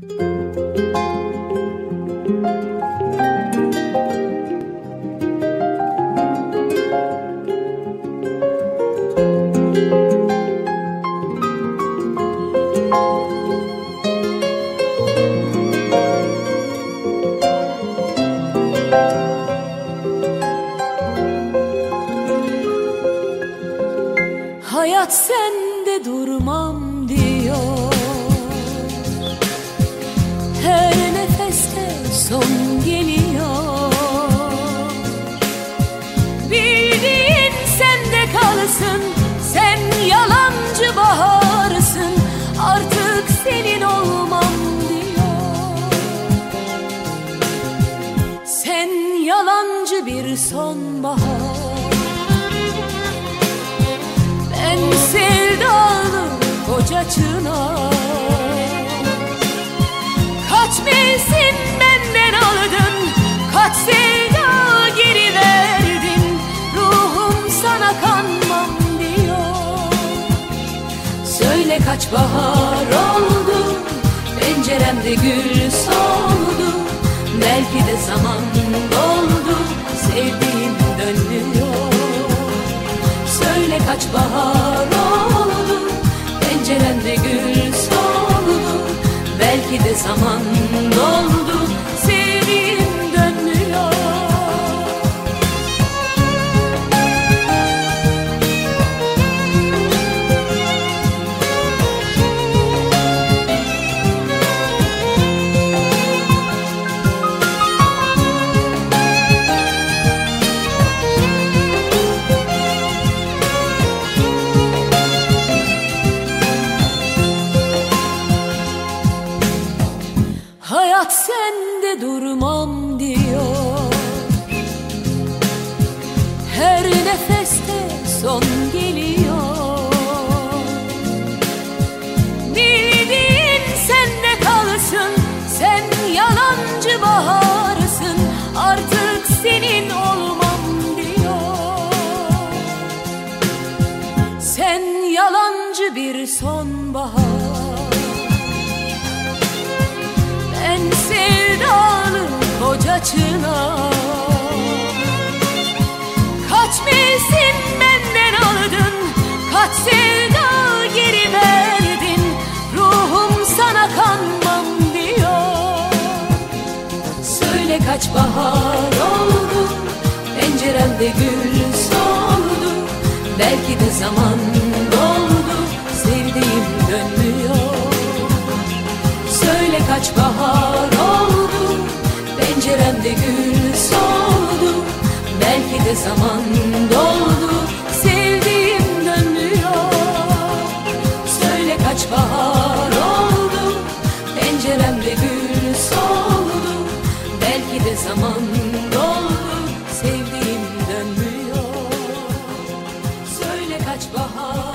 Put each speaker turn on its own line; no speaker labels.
Hayat sende durmam diyor Her nefeste son geliyor. Bildiğin sende kalsın Sen yalancı baharsın Artık senin olmam diyor. Sen yalancı bir sonbahar. Ben sevdalı koca çınar sana kanmam diyor. Söyle kaç bahar oldu Penceremde gül soldu. Belki de zaman doldu Sevdiğim dönmüyor Söyle kaç bahar oldu Penceremde gül soldu. Belki de zaman doldu durmam diyor. Her nefeste son geliyor. Bildiğin sende kalsın Sen yalancı baharsın Artık senin olmam diyor. Sen yalancı bir sonbahar koca çınar Kaç mevsim benden aldın Kaç sevda geri verdin. Ruhum sana kanmam diyor. Söyle kaç bahar oldu Penceremde gül soldu. Belki de zaman doldu Sevdiğim dönmüyor. Söyle kaç bahar oldu ve zaman doldu Sevdiğim dönmüyor Söyle kaç bahar oldu Penceremde gül soldu. Belki de zaman doldu Sevdiğim dönmüyor. Söyle kaç bahar